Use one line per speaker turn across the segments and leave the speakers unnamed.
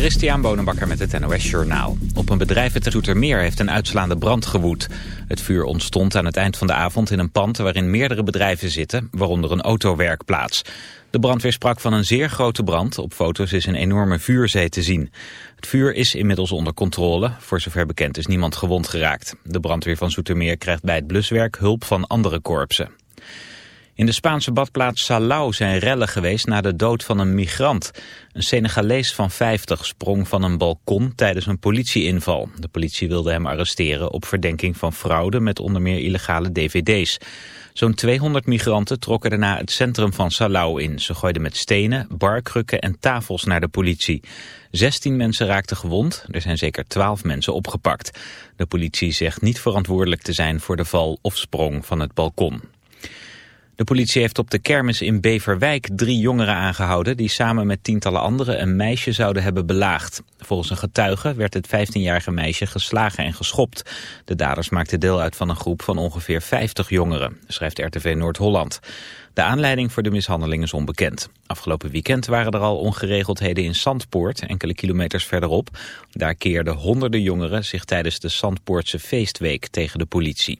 Christian Bonenbakker met het NOS Journaal. Op een bedrijf in Zoetermeer heeft een uitslaande brand gewoed. Het vuur ontstond aan het eind van de avond in een pand waarin meerdere bedrijven zitten, waaronder een autowerkplaats. De brandweer sprak van een zeer grote brand. Op foto's is een enorme vuurzee te zien. Het vuur is inmiddels onder controle. Voor zover bekend is niemand gewond geraakt. De brandweer van Zoetermeer krijgt bij het bluswerk hulp van andere korpsen. In de Spaanse badplaats Salau zijn rellen geweest na de dood van een migrant. Een Senegalees van 50 sprong van een balkon tijdens een politieinval. De politie wilde hem arresteren op verdenking van fraude met onder meer illegale dvd's. Zo'n 200 migranten trokken daarna het centrum van Salau in. Ze gooiden met stenen, barkrukken en tafels naar de politie. 16 mensen raakten gewond, er zijn zeker 12 mensen opgepakt. De politie zegt niet verantwoordelijk te zijn voor de val of sprong van het balkon. De politie heeft op de kermis in Beverwijk drie jongeren aangehouden... die samen met tientallen anderen een meisje zouden hebben belaagd. Volgens een getuige werd het 15-jarige meisje geslagen en geschopt. De daders maakten deel uit van een groep van ongeveer 50 jongeren, schrijft RTV Noord-Holland. De aanleiding voor de mishandeling is onbekend. Afgelopen weekend waren er al ongeregeldheden in Zandpoort, enkele kilometers verderop. Daar keerden honderden jongeren zich tijdens de Zandpoortse feestweek tegen de politie.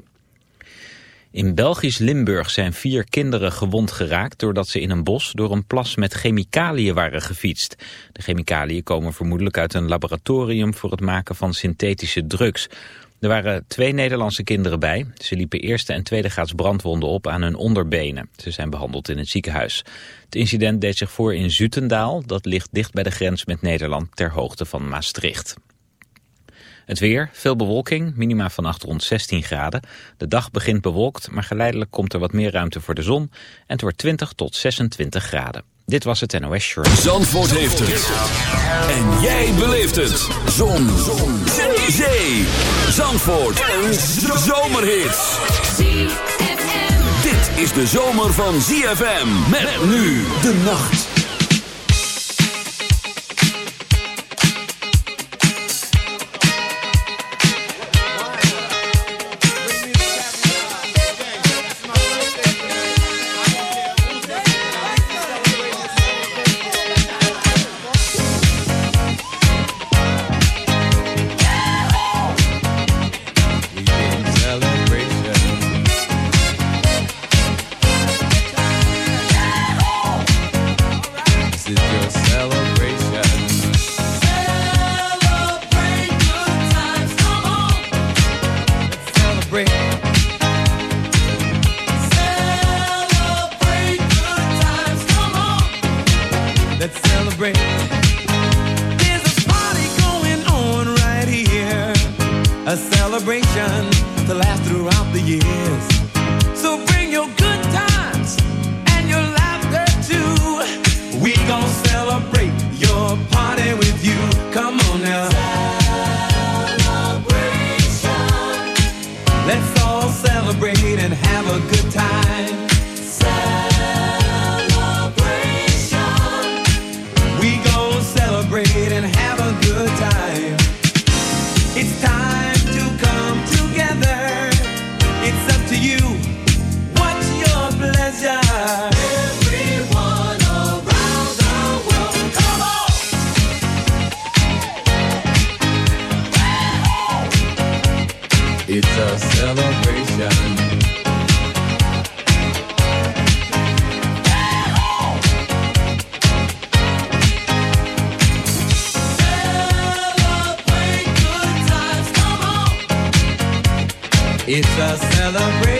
In Belgisch Limburg zijn vier kinderen gewond geraakt doordat ze in een bos door een plas met chemicaliën waren gefietst. De chemicaliën komen vermoedelijk uit een laboratorium voor het maken van synthetische drugs. Er waren twee Nederlandse kinderen bij. Ze liepen eerste en tweede graads brandwonden op aan hun onderbenen. Ze zijn behandeld in het ziekenhuis. Het incident deed zich voor in Zutendaal. Dat ligt dicht bij de grens met Nederland ter hoogte van Maastricht. Het weer, veel bewolking, minima vannacht rond 16 graden. De dag begint bewolkt, maar geleidelijk komt er wat meer ruimte voor de zon. En het wordt 20 tot 26 graden. Dit was het NOS Short.
Zandvoort heeft het. En jij beleeft het. Zon. zon. Zee. Zandvoort. Een zomerhit. Dit is de zomer van ZFM. Met nu de nacht.
Celebrate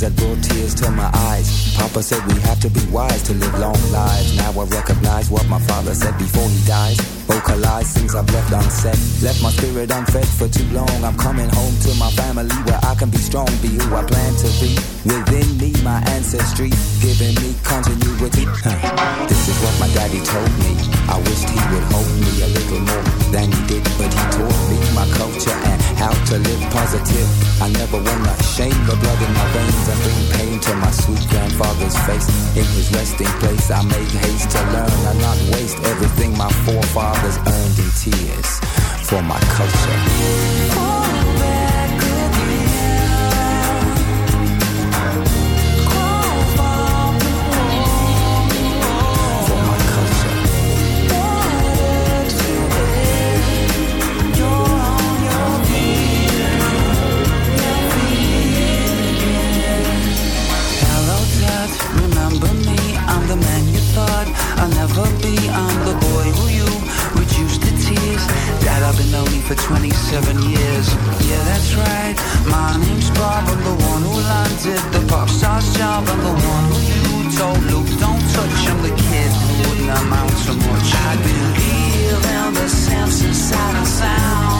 That I brought tears to my eyes. Pop Papa said we have to be wise to live long lives. Now I recognize what my father said before he dies. Vocalize things I've left unsaid. Left my spirit unfed for too long. I'm coming home to my family where I can be strong, be who I plan to be. Within me, my ancestry, giving me continuity. This is what my daddy told me. I wished he would hold me a little more than he did, but he taught me my culture and how to live positive. I never wanna shame the blood in my veins and bring pain to my sweet grandfather's face. In his resting place, I make haste to learn and not waste everything my forefathers earned in tears for my culture.
I'm the man you thought I'll never be. I'm the boy who you reduced to tears. Dad, I've been lonely for 27 years. Yeah, that's right. My name's Bob. I'm the one who landed the pop star's job. I'm the one who you told Luke, don't touch. I'm the kid who wouldn't amount to much. I believe in the sense inside and sound.